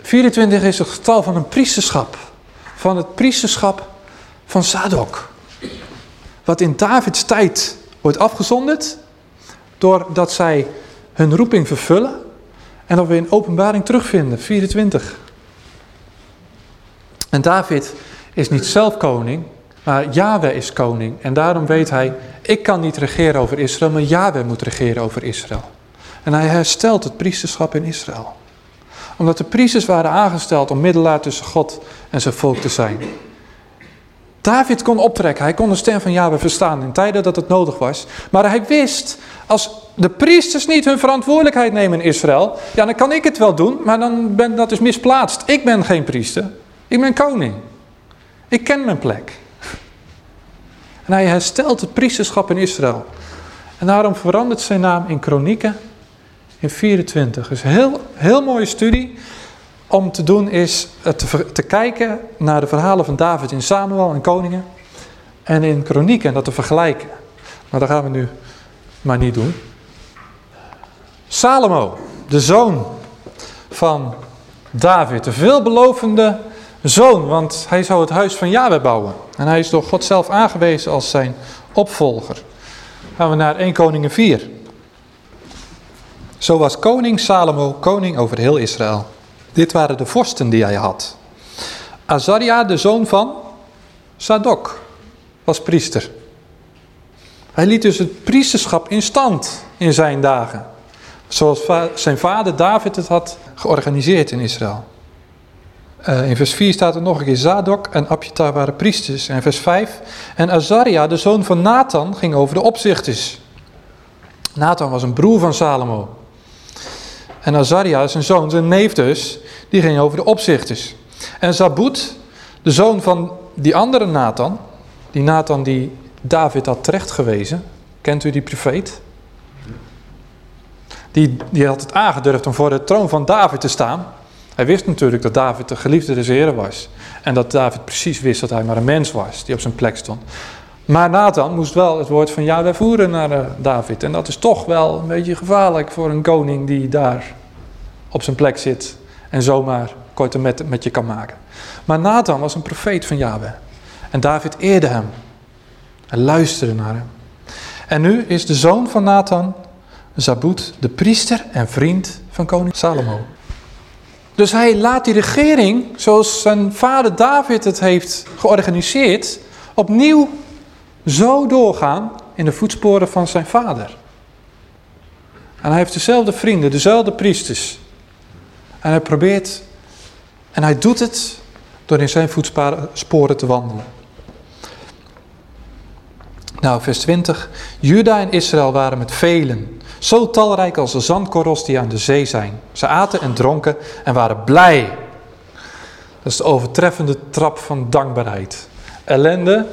[SPEAKER 1] 24 is het getal van een priesterschap. Van het priesterschap van Zadok. Wat in Davids tijd wordt afgezonderd. Doordat zij hun roeping vervullen. En dat we in openbaring terugvinden. 24. En David is niet zelf koning. Maar Yahweh is koning. En daarom weet hij, ik kan niet regeren over Israël, maar Yahweh moet regeren over Israël. En hij herstelt het priesterschap in Israël. Omdat de priesters waren aangesteld om middelaar tussen God en zijn volk te zijn. David kon optrekken, hij kon de stem van Yahweh verstaan in tijden dat het nodig was. Maar hij wist, als de priesters niet hun verantwoordelijkheid nemen in Israël, ja dan kan ik het wel doen, maar dan ben dat dus misplaatst. Ik ben geen priester, ik ben koning. Ik ken mijn plek. En hij herstelt het priesterschap in Israël. En daarom verandert zijn naam in Kronieken in 24. Dus heel, heel mooie studie om te doen is te, te kijken naar de verhalen van David in Samuel en Koningen. En in Kronieken en dat te vergelijken. Maar dat gaan we nu maar niet doen. Salomo, de zoon van David, de veelbelovende zoon, want hij zou het huis van Yahweh bouwen. En hij is door God zelf aangewezen als zijn opvolger. Gaan we naar 1 Koningen 4. Zo was koning Salomo koning over heel Israël. Dit waren de vorsten die hij had. Azaria, de zoon van Sadok, was priester. Hij liet dus het priesterschap in stand in zijn dagen. Zoals zijn vader David het had georganiseerd in Israël. Uh, in vers 4 staat er nog een keer, Zadok en Abjatar waren priesters. En vers 5, en Azaria, de zoon van Nathan, ging over de opzichters. Nathan was een broer van Salomo. En Azaria, zijn zoon, zijn neef dus, die ging over de opzichters. En Zabud, de zoon van die andere Nathan, die Nathan die David had terechtgewezen, kent u die profeet? Die, die had het aangedurfd om voor de troon van David te staan. Hij wist natuurlijk dat David de geliefde des Heren was. En dat David precies wist dat hij maar een mens was die op zijn plek stond. Maar Nathan moest wel het woord van Yahweh voeren naar uh, David. En dat is toch wel een beetje gevaarlijk voor een koning die daar op zijn plek zit. En zomaar korte met, met je kan maken. Maar Nathan was een profeet van Yahweh. En David eerde hem. En luisterde naar hem. En nu is de zoon van Nathan, Zabud, de priester en vriend van koning Salomo. Dus hij laat die regering, zoals zijn vader David het heeft georganiseerd, opnieuw zo doorgaan in de voetsporen van zijn vader. En hij heeft dezelfde vrienden, dezelfde priesters. En hij probeert, en hij doet het door in zijn voetsporen te wandelen. Nou, vers 20. Juda en Israël waren met velen zo talrijk als de zandkorrels die aan de zee zijn. Ze aten en dronken en waren blij. Dat is de overtreffende trap van dankbaarheid. Ellende,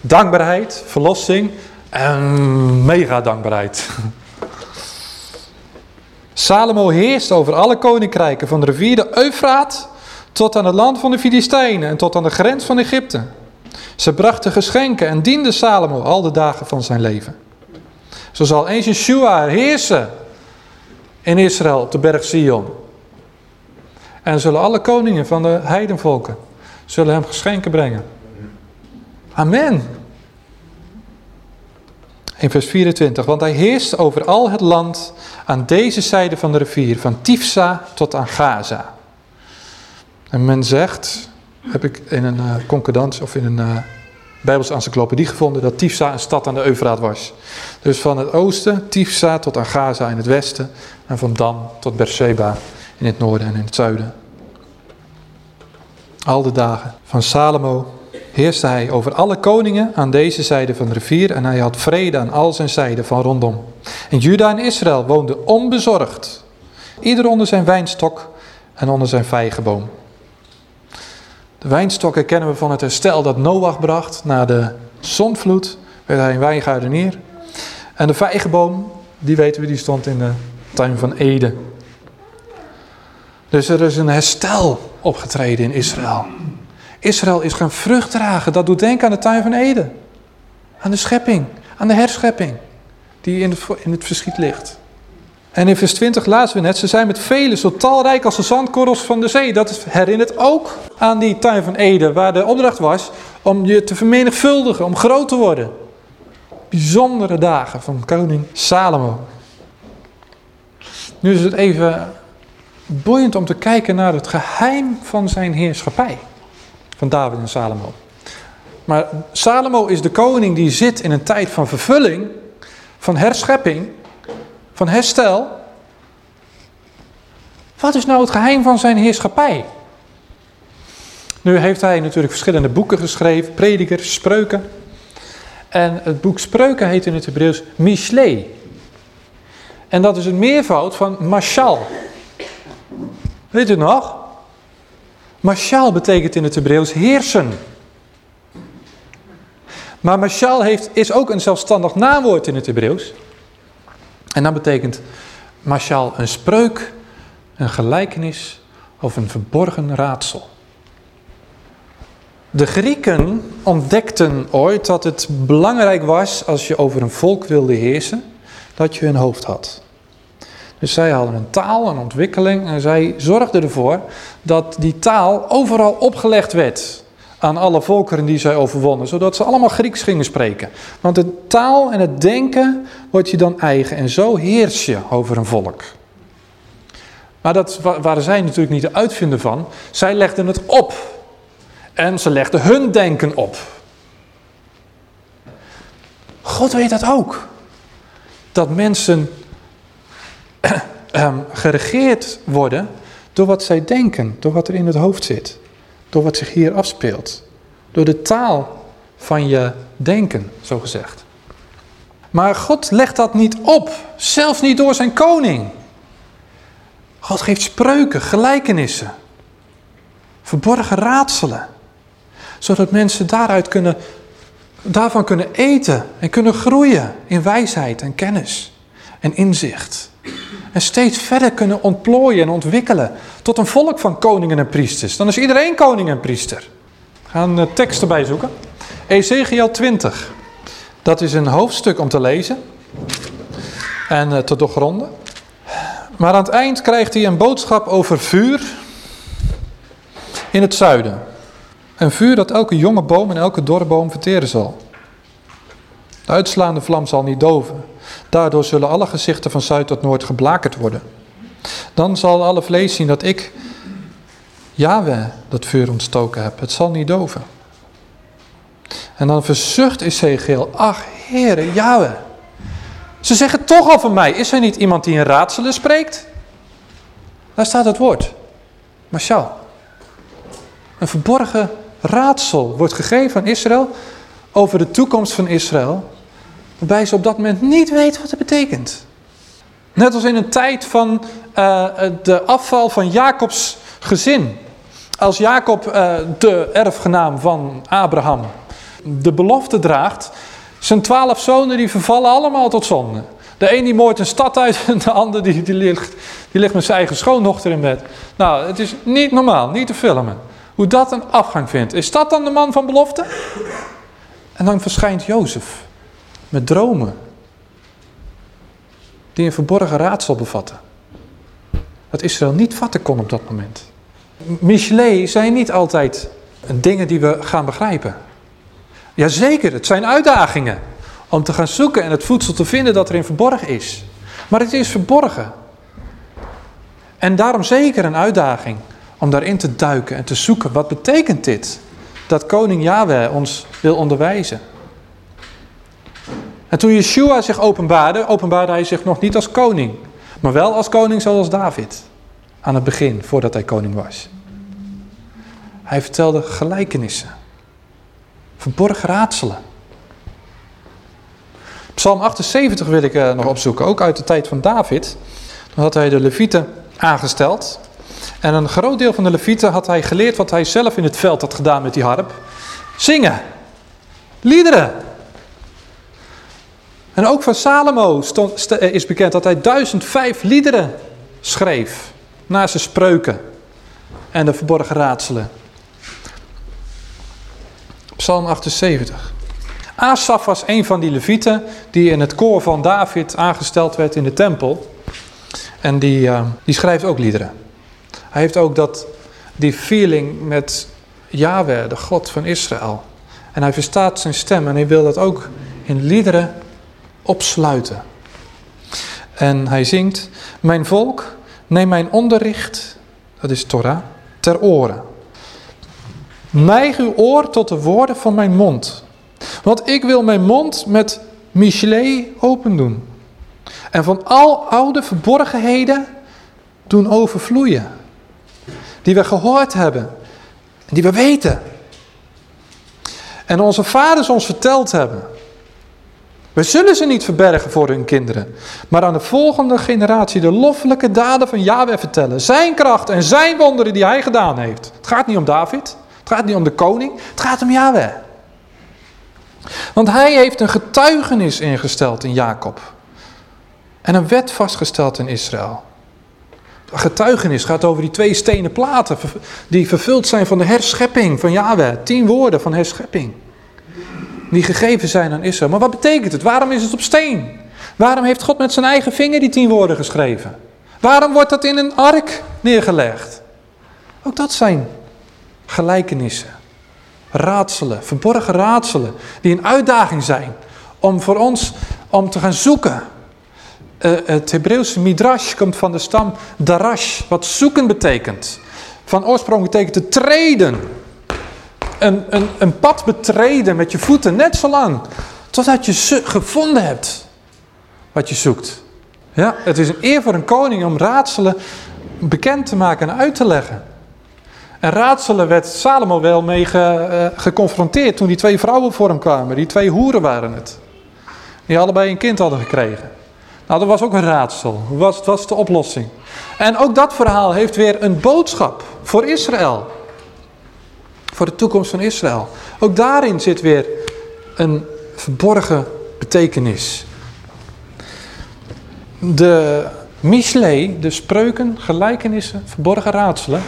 [SPEAKER 1] dankbaarheid, verlossing en mega dankbaarheid. [laughs] Salomo heerst over alle koninkrijken van de rivier de Eufraat tot aan het land van de Filistijnen en tot aan de grens van Egypte. Ze brachten geschenken en dienden Salomo al de dagen van zijn leven. Zo zal eens Yeshua heersen in Israël op de berg Sion. En zullen alle koningen van de heidenvolken zullen hem geschenken brengen. Amen. In vers 24, want hij heerst over al het land aan deze zijde van de rivier, van Tifsa tot aan Gaza. En men zegt, heb ik in een uh, concordant of in een uh, Bijbelse encyclopedie gevonden dat Tifsa een stad aan de Eufraat was. Dus van het oosten, Tifsa tot aan Gaza in het westen en van Dan tot Beersheba in het noorden en in het zuiden. Al de dagen van Salomo heerste hij over alle koningen aan deze zijde van de rivier en hij had vrede aan al zijn zijden van rondom. En Juda en Israël woonden onbezorgd, ieder onder zijn wijnstok en onder zijn vijgenboom. De wijnstok kennen we van het herstel dat Noach bracht na de zonvloed, werd hij een wijngaardenier. En de vijgenboom, die weten we, die stond in de tuin van Eden. Dus er is een herstel opgetreden in Israël. Israël is gaan vrucht dragen. Dat doet denken aan de tuin van Eden. Aan de schepping, aan de herschepping die in het, in het verschiet ligt. En in vers 20 lazen we net, ze zijn met velen zo talrijk als de zandkorrels van de zee. Dat herinnert ook aan die tuin van Eden, waar de opdracht was om je te vermenigvuldigen, om groot te worden. Bijzondere dagen van koning Salomo. Nu is het even boeiend om te kijken naar het geheim van zijn heerschappij. Van David en Salomo. Maar Salomo is de koning die zit in een tijd van vervulling, van herschepping, van herstel. Wat is nou het geheim van zijn heerschappij? Nu heeft hij natuurlijk verschillende boeken geschreven, predikers, spreuken. En het boek Spreuken heet in het Hebreeuws Mishle. En dat is een meervoud van Mashal. Weet u nog? Mashal betekent in het Hebreeuws heersen. Maar Mashal heeft, is ook een zelfstandig naamwoord in het Hebreeuws. En dat betekent Mashal een spreuk, een gelijkenis of een verborgen raadsel. De Grieken ontdekten ooit dat het belangrijk was als je over een volk wilde heersen, dat je een hoofd had. Dus zij hadden een taal, een ontwikkeling en zij zorgden ervoor dat die taal overal opgelegd werd aan alle volkeren die zij overwonnen, zodat ze allemaal Grieks gingen spreken. Want de taal en het denken wordt je dan eigen en zo heers je over een volk. Maar dat waren zij natuurlijk niet de uitvinder van. Zij legden het op. En ze legden hun denken op. God weet dat ook. Dat mensen [clears throat] geregeerd worden door wat zij denken, door wat er in het hoofd zit. Door wat zich hier afspeelt. Door de taal van je denken, zo gezegd. Maar God legt dat niet op, zelfs niet door zijn koning. God geeft spreuken, gelijkenissen, verborgen raadselen, zodat mensen daaruit kunnen, daarvan kunnen eten en kunnen groeien in wijsheid en kennis en inzicht. En steeds verder kunnen ontplooien en ontwikkelen tot een volk van koningen en priesters. Dan is iedereen koning en priester. We gaan een tekst erbij zoeken. Ezekiel 20. Dat is een hoofdstuk om te lezen en eh, te doorgronden. Maar aan het eind krijgt hij een boodschap over vuur in het zuiden. Een vuur dat elke jonge boom en elke dorre boom verteren zal. De uitslaande vlam zal niet doven. Daardoor zullen alle gezichten van zuid tot noord geblakerd worden. Dan zal alle vlees zien dat ik, Yahweh, dat vuur ontstoken heb. Het zal niet doven. En dan verzucht Ezekiel, ach Heere, Yahweh. Ze zeggen toch al van mij, is er niet iemand die in raadselen spreekt? Daar staat het woord. Mashal. Een verborgen raadsel wordt gegeven aan Israël over de toekomst van Israël. Waarbij ze op dat moment niet weten wat het betekent. Net als in een tijd van uh, de afval van Jacobs gezin. Als Jacob, uh, de erfgenaam van Abraham, de belofte draagt. Zijn twaalf zonen die vervallen allemaal tot zonde. De een die moordt een stad uit en de ander die, die, ligt, die ligt met zijn eigen schoondochter in bed. Nou, het is niet normaal, niet te filmen. Hoe dat een afgang vindt. Is dat dan de man van belofte? En dan verschijnt Jozef met dromen. Die een verborgen raadsel bevatten. Dat Israël niet vatten kon op dat moment. Michelet zijn niet altijd dingen die we gaan begrijpen. Jazeker, het zijn uitdagingen. Om te gaan zoeken en het voedsel te vinden dat erin verborgen is. Maar het is verborgen. En daarom zeker een uitdaging om daarin te duiken en te zoeken. Wat betekent dit? Dat koning Yahweh ons wil onderwijzen. En toen Yeshua zich openbaarde, openbaarde hij zich nog niet als koning. Maar wel als koning zoals David. Aan het begin, voordat hij koning was. Hij vertelde gelijkenissen. Verborgen raadselen. Psalm 78 wil ik uh, nog opzoeken, ook uit de tijd van David. Dan had hij de levieten aangesteld. En een groot deel van de levieten had hij geleerd wat hij zelf in het veld had gedaan met die harp. Zingen. Liederen. En ook van Salomo eh, is bekend dat hij 1005 liederen schreef. Na zijn spreuken en de verborgen raadselen. Psalm 78. Asaf was een van die levieten die in het koor van David aangesteld werd in de tempel. En die, uh, die schrijft ook liederen. Hij heeft ook dat, die feeling met Yahweh, de God van Israël. En hij verstaat zijn stem en hij wil dat ook in liederen opsluiten. En hij zingt, mijn volk, neem mijn onderricht, dat is Torah, ter oren. Mijg uw oor tot de woorden van mijn mond. Want ik wil mijn mond met Michelet open doen. En van al oude verborgenheden doen overvloeien. Die we gehoord hebben. En die we weten. En onze vaders ons verteld hebben. We zullen ze niet verbergen voor hun kinderen. Maar aan de volgende generatie de loffelijke daden van Yahweh vertellen. Zijn kracht en zijn wonderen die hij gedaan heeft. Het gaat niet om David. Het gaat niet om de koning. Het gaat om Yahweh. Want hij heeft een getuigenis ingesteld in Jacob. En een wet vastgesteld in Israël. Een getuigenis gaat over die twee stenen platen die vervuld zijn van de herschepping van Yahweh. Tien woorden van herschepping. Die gegeven zijn aan Israël. Maar wat betekent het? Waarom is het op steen? Waarom heeft God met zijn eigen vinger die tien woorden geschreven? Waarom wordt dat in een ark neergelegd? Ook dat zijn gelijkenissen raadselen, verborgen raadselen, die een uitdaging zijn om voor ons om te gaan zoeken. Uh, het Hebreeuwse midrash komt van de stam darash, wat zoeken betekent. Van oorsprong betekent te treden. Een, een, een pad betreden met je voeten, net zo lang, totdat je gevonden hebt wat je zoekt. Ja, het is een eer voor een koning om raadselen bekend te maken en uit te leggen. En raadselen werd Salomo wel mee ge, uh, geconfronteerd toen die twee vrouwen voor hem kwamen. Die twee hoeren waren het. Die allebei een kind hadden gekregen. Nou, dat was ook een raadsel. Wat was de oplossing? En ook dat verhaal heeft weer een boodschap voor Israël. Voor de toekomst van Israël. Ook daarin zit weer een verborgen betekenis. De Mishle, de spreuken, gelijkenissen, verborgen raadselen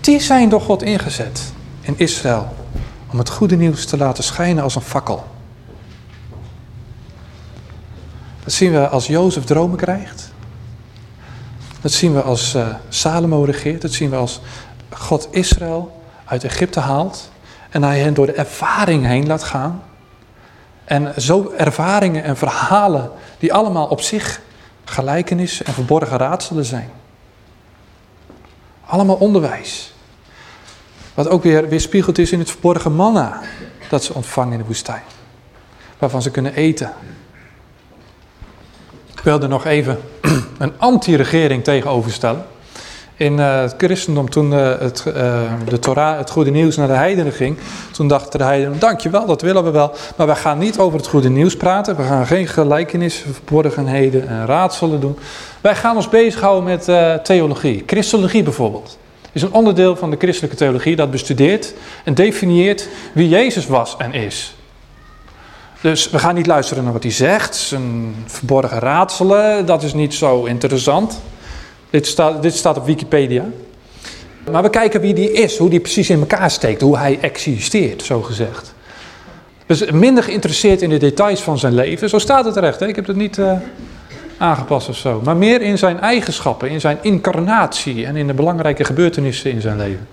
[SPEAKER 1] die zijn door God ingezet in Israël om het goede nieuws te laten schijnen als een fakkel. Dat zien we als Jozef dromen krijgt. Dat zien we als uh, Salomo regeert. Dat zien we als God Israël uit Egypte haalt. En hij hen door de ervaring heen laat gaan. En zo ervaringen en verhalen die allemaal op zich gelijkenissen en verborgen raadselen zijn. Allemaal onderwijs. Wat ook weer weerspiegeld is in het verborgen manna dat ze ontvangen in de woestijn. Waarvan ze kunnen eten. Ik wilde nog even [clears throat] een anti-regering tegenoverstellen. In uh, het christendom, toen uh, het, uh, de Torah, het goede nieuws naar de heidenen ging, toen dachten de heidenen, dankjewel, dat willen we wel, maar wij gaan niet over het goede nieuws praten, we gaan geen gelijkenissen, verborgenheden en raadselen doen. Wij gaan ons bezighouden met theologie, christologie bijvoorbeeld is een onderdeel van de christelijke theologie dat bestudeert en definieert wie Jezus was en is. Dus we gaan niet luisteren naar wat hij zegt, zijn verborgen raadselen, dat is niet zo interessant. Dit staat, dit staat op Wikipedia. Maar we kijken wie die is, hoe die precies in elkaar steekt, hoe hij existeert, zo gezegd. Dus minder geïnteresseerd in de details van zijn leven. Zo staat het terecht, ik heb het niet... Uh aangepast of zo. Maar meer in zijn eigenschappen, in zijn incarnatie en in de belangrijke gebeurtenissen in zijn leven.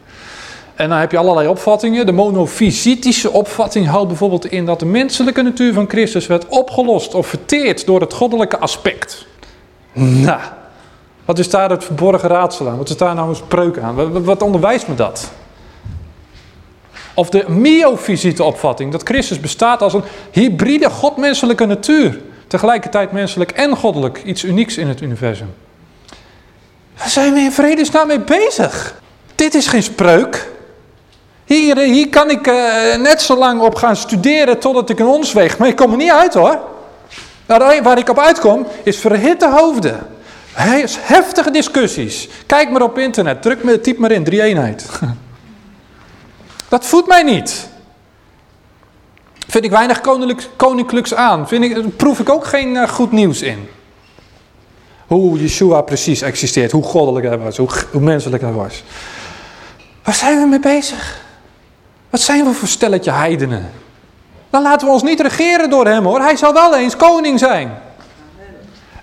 [SPEAKER 1] En dan heb je allerlei opvattingen. De monofysitische opvatting houdt bijvoorbeeld in dat de menselijke natuur van Christus werd opgelost of verteerd door het goddelijke aspect. Nou, wat is daar het verborgen raadsel aan? Wat is daar nou een spreuk aan? Wat, onderwijst me dat? Of de myofysiete opvatting, dat Christus bestaat als een hybride godmenselijke natuur. Tegelijkertijd menselijk en goddelijk. Iets unieks in het universum. Waar zijn we in vredesnaam mee bezig? Dit is geen spreuk. Hier, hier kan ik uh, net zo lang op gaan studeren totdat ik een ons weeg. Maar ik kom er niet uit hoor. Waar ik op uitkom is verhitte hoofden. Heftige discussies. Kijk maar op internet. Druk me, typ maar in. Drie eenheid. [laughs] Dat voedt mij niet. Vind ik weinig koninklijks, aan. Vind ik, proef ik ook geen uh, goed nieuws in. Hoe Yeshua precies existeert. Hoe goddelijk hij was. Hoe, hoe menselijk hij was. Waar zijn we mee bezig? Wat zijn we voor stelletje heidenen? Dan laten we ons niet regeren door hem hoor. Hij zal wel eens koning zijn.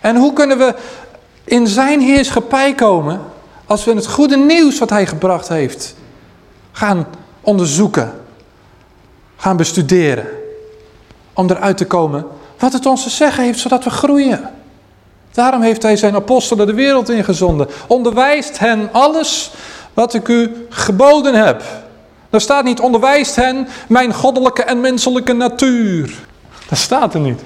[SPEAKER 1] En hoe kunnen we in zijn heerschappij komen als we het goede nieuws wat hij gebracht heeft gaan onderzoeken, gaan bestuderen, om eruit te komen wat het ons te zeggen heeft, zodat we groeien. Daarom heeft hij zijn apostelen de wereld ingezonden. Onderwijst hen alles wat ik u geboden heb. Er staat niet, onderwijst hen mijn goddelijke en menselijke natuur. Dat staat er niet.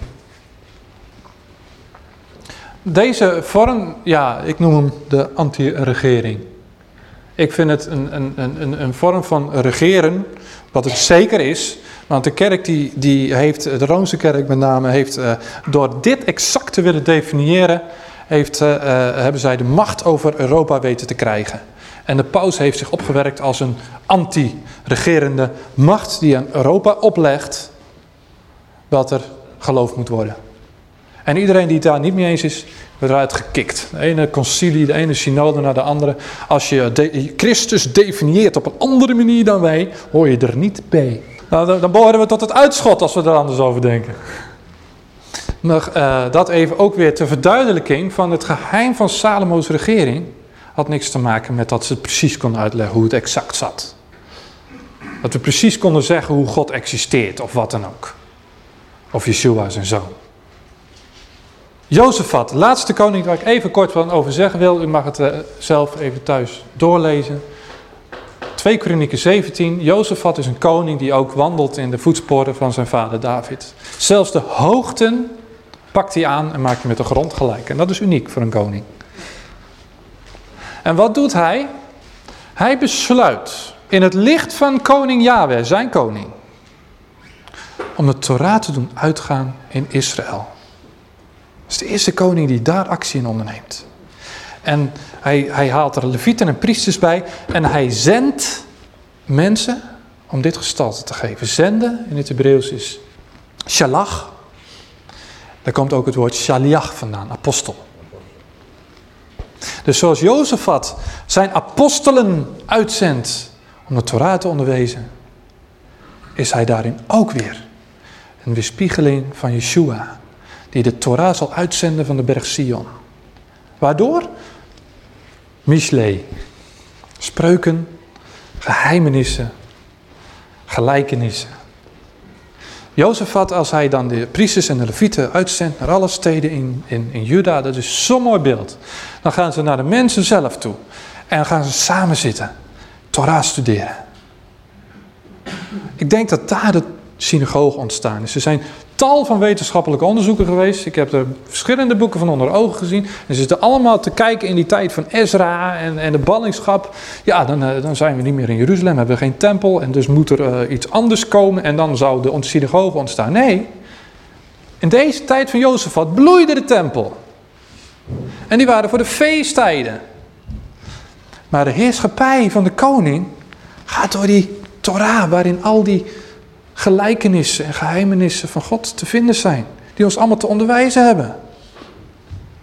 [SPEAKER 1] Deze vorm, ja, ik noem hem de anti-regering. Ik vind het een, een, een, een vorm van regeren, wat het zeker is. Want de kerk die, die heeft, de Roomse kerk met name, heeft uh, door dit exact te willen definiëren, heeft, uh, uh, hebben zij de macht over Europa weten te krijgen. En de paus heeft zich opgewerkt als een anti-regerende macht die aan Europa oplegt wat er geloofd moet worden. En iedereen die het daar niet mee eens is, wordt eruit gekikt. De ene concilie, de ene synode naar de andere. Als je Christus definieert op een andere manier dan wij, hoor je er niet bij. Nou, dan behoren we tot het uitschot als we er anders over denken. Nog, uh, dat even ook weer ter verduidelijking van het geheim van Salomo's regering. Had niks te maken met dat ze precies konden uitleggen hoe het exact zat. Dat we precies konden zeggen hoe God existeert of wat dan ook. Of Yeshua zijn zoon. Jozefat, laatste koning waar ik even kort wat over zeggen wil. U mag het uh, zelf even thuis doorlezen. 2 Kronieken 17. Jozefat is een koning die ook wandelt in de voetsporen van zijn vader David. Zelfs de hoogten pakt hij aan en maakt hij met de grond gelijk. En dat is uniek voor een koning. En wat doet hij? Hij besluit in het licht van koning Yahweh, zijn koning, om de Torah te doen uitgaan in Israël. Dat is de eerste koning die daar actie in onderneemt. En hij, hij haalt er levieten en priesters bij en hij zendt mensen om dit gestalte te geven. Zenden in het Hebreeuws is shalach. Daar komt ook het woord shaliach vandaan, apostel. Dus zoals Jozefat zijn apostelen uitzendt om de Torah te onderwijzen, is hij daarin ook weer een weerspiegeling van Yeshua, die de Torah zal uitzenden van de berg Sion. Waardoor? Mishle, spreuken, geheimenissen, gelijkenissen. Jozefat, als hij dan de priesters en de levieten uitzendt naar alle steden in, in, in Juda, dat is zo'n mooi beeld. Dan gaan ze naar de mensen zelf toe en gaan ze samen zitten, Torah studeren. Ik denk dat daar de synagoge ontstaan is. Er zijn tal van wetenschappelijke onderzoeken geweest. Ik heb er verschillende boeken van onder ogen gezien. En ze zitten allemaal te kijken in die tijd van Ezra en, en de ballingschap. Ja, dan, uh, dan zijn we niet meer in Jeruzalem, hebben we geen tempel. En dus moet er uh, iets anders komen en dan zou de synagoge ontstaan. Nee, in deze tijd van Jozefat bloeide de tempel. En die waren voor de feesttijden. Maar de heerschappij van de koning gaat door die Torah, waarin al die gelijkenissen en geheimenissen van God te vinden zijn. Die ons allemaal te onderwijzen hebben.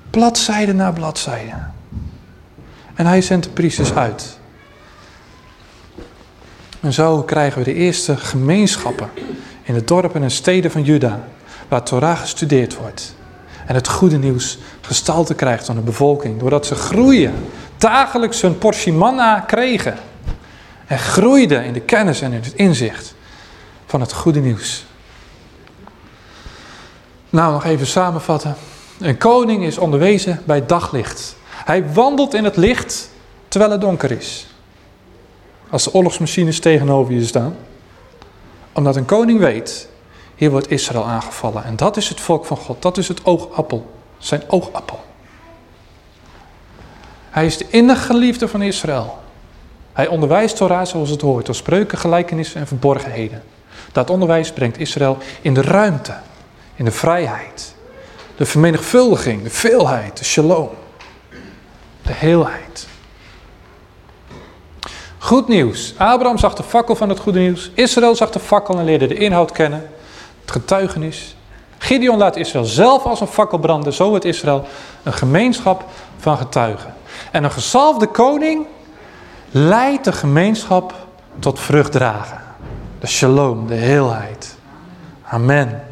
[SPEAKER 1] Bladzijde na bladzijde. En hij zendt de priesters uit. En zo krijgen we de eerste gemeenschappen in de dorpen en steden van Juda, waar Torah gestudeerd wordt. En het goede nieuws gestalte krijgt aan de bevolking, doordat ze groeien, dagelijks hun portie manna kregen. En groeiden in de kennis en in het inzicht van het goede nieuws. Nou, nog even samenvatten. Een koning is onderwezen bij daglicht. Hij wandelt in het licht terwijl het donker is. Als de oorlogsmachines tegenover je staan. Omdat een koning weet, hier wordt Israël aangevallen. En dat is het volk van God. Dat is het oogappel. Zijn oogappel. Hij is de innige geliefde van Israël. Hij onderwijst Torah zoals het hoort, door spreuken, gelijkenissen en verborgenheden. Dat onderwijs brengt Israël in de ruimte, in de vrijheid, de vermenigvuldiging, de veelheid, de shalom, de heelheid. Goed nieuws. Abraham zag de fakkel van het goede nieuws. Israël zag de fakkel en leerde de inhoud kennen. Het getuigenis. Gideon laat Israël zelf als een fakkel branden. Zo wordt Israël een gemeenschap van getuigen. En een gezalfde koning leidt de gemeenschap tot vrucht dragen. De shalom, de heelheid. Amen.